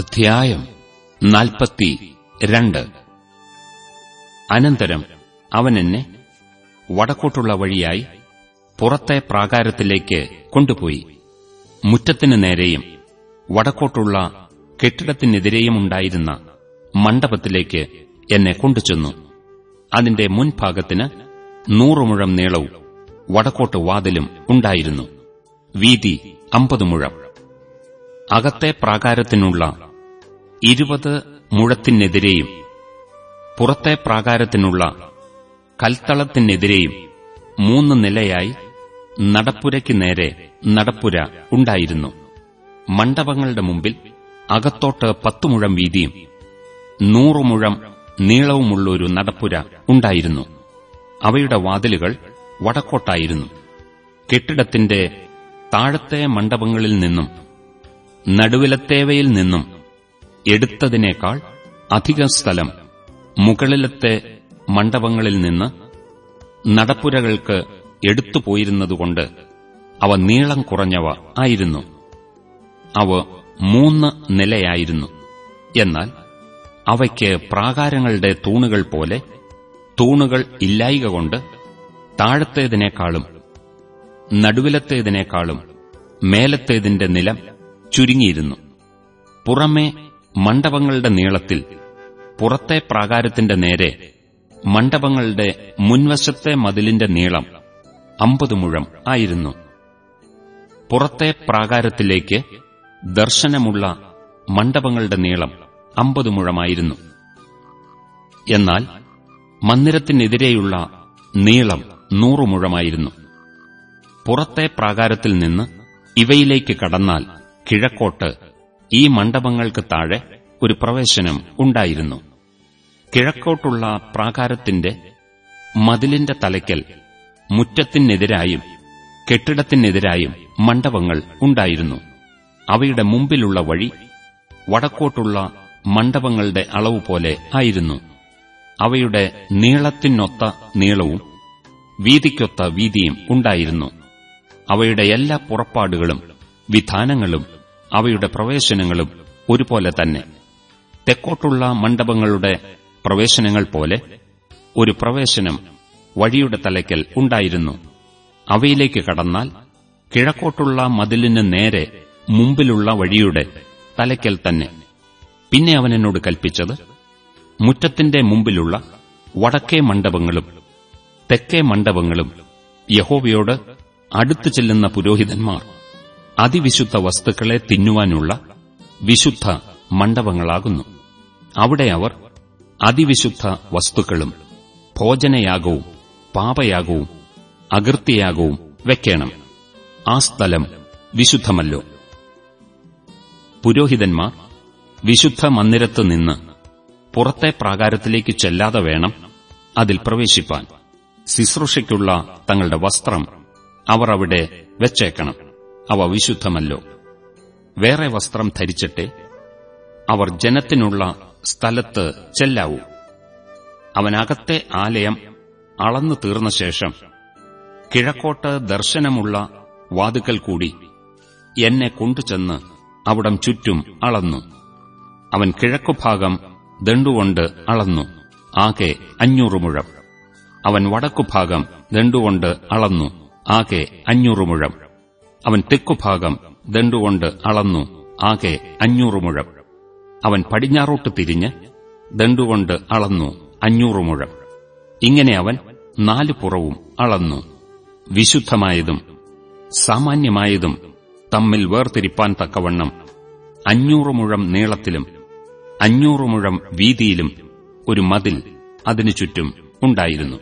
അധ്യായം നാൽപ്പത്തി രണ്ട്. അനന്തരം അവൻ എന്നെ വടക്കോട്ടുള്ള വഴിയായി പുറത്തെ പ്രാകാരത്തിലേക്ക് കൊണ്ടുപോയി. മുറ്റത്തിനു നേരെയും വടക്കോട്ടുള്ള കെട്ടിടത്തിനെതിരെയും ഉണ്ടായിരുന്ന മണ്ഡപത്തിലേക്ക് എന്നെ കൊണ്ടുചെന്നു. അതിന്റെ മുൻഭാഗത്തിന് നൂറു മുഴം നീളവും വടക്കോട്ട് വാതിലും ഉണ്ടായിരുന്നു. വീതി അമ്പത് മുഴം. അകത്തെ പ്രാകാരത്തിനുള്ള ഇരുപത് മുഴത്തിനെതിരെയും പുറത്തെ പ്രാകാരത്തിനുള്ള കൽത്തളത്തിനെതിരെയും മൂന്ന് നിലയായി നടപ്പുരയ്ക്ക് നേരെ നടപ്പുര ഉണ്ടായിരുന്നു. മണ്ഡപങ്ങളുടെ മുമ്പിൽ അകത്തോട്ട് പത്തു മുഴം വീതിയും നൂറു മുഴം നീളവുമുള്ളൊരു നടപ്പുര ഉണ്ടായിരുന്നു. അവയുടെ വാതിലുകൾ വടക്കോട്ടായിരുന്നു. കെട്ടിടത്തിന്റെ താഴത്തെ മണ്ഡപങ്ങളിൽ നിന്നും നടുവിലത്തേവയിൽ നിന്നും എടുത്തതിനേക്കാൾ അധിക സ്ഥലം മുകളിലത്തെ മണ്ഡപങ്ങളിൽ നിന്ന് നടപ്പുരകൾക്ക് എടുത്തുപോയിരുന്നതുകൊണ്ട് അവ നീളം കുറഞ്ഞവ ആയിരുന്നു. അവ മൂന്ന് നിലയായിരുന്നു. എന്നാൽ അവയ്ക്ക് പ്രാകാരങ്ങളുടെ തൂണുകൾ പോലെ തൂണുകൾ ഇല്ലായിക കൊണ്ട് താഴത്തേതിനേക്കാളും നടുവിലത്തേതിനേക്കാളും മേലത്തേതിന്റെ നിലം ചുരുങ്ങിയിരുന്നു. പുറമേ മണ്ഡപങ്ങളുടെ നീളത്തിൽ പുറത്തെ പ്രാകാരത്തിന്റെ നേരെ മണ്ഡപങ്ങളുടെ മുൻവശത്തെ മതിലിന്റെ നീളം അമ്പത് മുഴം ആയിരുന്നു. പുറത്തെ പ്രാകാരത്തിലേക്ക് ദർശനമുള്ള മണ്ഡപങ്ങളുടെ നീളം അമ്പത് മുഴമായിരുന്നു. എന്നാൽ മന്ദിരത്തിനെതിരെയുള്ള നീളം നൂറു മുഴമായിരുന്നു. പുറത്തെ പ്രാകാരത്തിൽ നിന്ന് ഇവയിലേക്ക് കടന്നാൽ കിഴക്കോട്ട് ഈ മണ്ഡപങ്ങൾക്ക് താഴെ ഒരു പ്രവേശനം ഉണ്ടായിരുന്നു. കിഴക്കോട്ടുള്ള പ്രാകാരത്തിന്റെ മതിലിന്റെ തലയ്ക്കൽ മുറ്റത്തിനെതിരായും കെട്ടിടത്തിനെതിരായും മണ്ഡപങ്ങൾ ഉണ്ടായിരുന്നു. അവയുടെ മുമ്പിലുള്ള വഴി വടക്കോട്ടുള്ള മണ്ഡപങ്ങളുടെ അളവ് പോലെ ആയിരുന്നു. അവയുടെ നീളത്തിനൊത്ത നീളവും വീതിക്കൊത്ത വീതിയും ഉണ്ടായിരുന്നു. അവയുടെ എല്ലാ പുറപ്പാടുകളും വിധാനങ്ങളും അവയുടെ പ്രവേശനങ്ങളും ഒരുപോലെ തന്നെ. തെക്കോട്ടുള്ള മണ്ഡപങ്ങളുടെ പ്രവേശനങ്ങൾ പോലെ ഒരു പ്രവേശനം വഴിയുടെ തലയ്ക്കൽ ഉണ്ടായിരുന്നു. അവയിലേക്ക് കടന്നാൽ കിഴക്കോട്ടുള്ള മതിലിന് നേരെ മുമ്പിലുള്ള വഴിയുടെ തലയ്ക്കൽ തന്നെ. പിന്നെ അവൻ എന്നോട് കൽപ്പിച്ചത് മുറ്റത്തിന്റെ മുമ്പിലുള്ള വടക്കേ മണ്ഡപങ്ങളും തെക്കേ മണ്ഡപങ്ങളും യഹോവയോട് അടുത്തു ചെല്ലുന്ന പുരോഹിതന്മാർ അതിവിശുദ്ധ വസ്തുക്കളെ തിന്നുവാനുള്ള വിശുദ്ധ മണ്ഡപങ്ങളാകുന്നു. അവിടെ അവർ അതിവിശുദ്ധ വസ്തുക്കളും ഭോജനയാഗവും പാപയാഗവും അകൃത്യയാഗവും വെക്കണം. ആ സ്ഥലം വിശുദ്ധമല്ലോ. പുരോഹിതന്മാർ വിശുദ്ധ മന്ദിരത്ത് നിന്ന് പുറത്തെ പ്രാകാരത്തിലേക്ക് ചെല്ലാതെ വേണം അതിൽ പ്രവേശിപ്പാൻ. ശുശ്രൂഷയ്ക്കുള്ള തങ്ങളുടെ വസ്ത്രം അവർ അവിടെ വെച്ചേക്കണം. അവ വിശുദ്ധമല്ലോ. വേറെ വസ്ത്രം ധരിച്ചിട്ട് അവർ ജനത്തിനുള്ള സ്ഥലത്ത് ചെല്ലാവൂ. അവനകത്തെ ആലയം അളന്നു തീർന്ന ശേഷം കിഴക്കോട്ട് ദർശനമുള്ള വാതുക്കൽ കൂടി എന്നെ കൊണ്ടുചെന്ന് അവിടം ചുറ്റും അളന്നു. അവൻ കിഴക്കുഭാഗം ദണ്ടുകൊണ്ട് അളന്നു ആകെ അഞ്ഞൂറ് മുഴം. അവൻ വടക്കുഭാഗം ദണ്ടുകൊണ്ട് അളന്നു ആകെ അഞ്ഞൂറ് മുഴം. അവൻ തെക്കുഭാഗം ദണ്ടുകൊണ്ട് അളന്നു ആകെ അഞ്ഞൂറ് മുഴം. അവൻ പടിഞ്ഞാറോട്ട് തിരിഞ്ഞ് ദണ്ടുകൊണ്ട് അളന്നു അഞ്ഞൂറ് മുഴം. ഇങ്ങനെ അവൻ നാല് പുറവും അളന്നു. വിശുദ്ധമായതും സാമാന്യമായതും തമ്മിൽ വേർതിരിപ്പാൻ തക്കവണ്ണം അഞ്ഞൂറ് മുഴം നീളത്തിലും അഞ്ഞൂറ് മുഴം വീതിയിലും ഒരു മതിൽ അതിനു ചുറ്റും ഉണ്ടായിരുന്നു.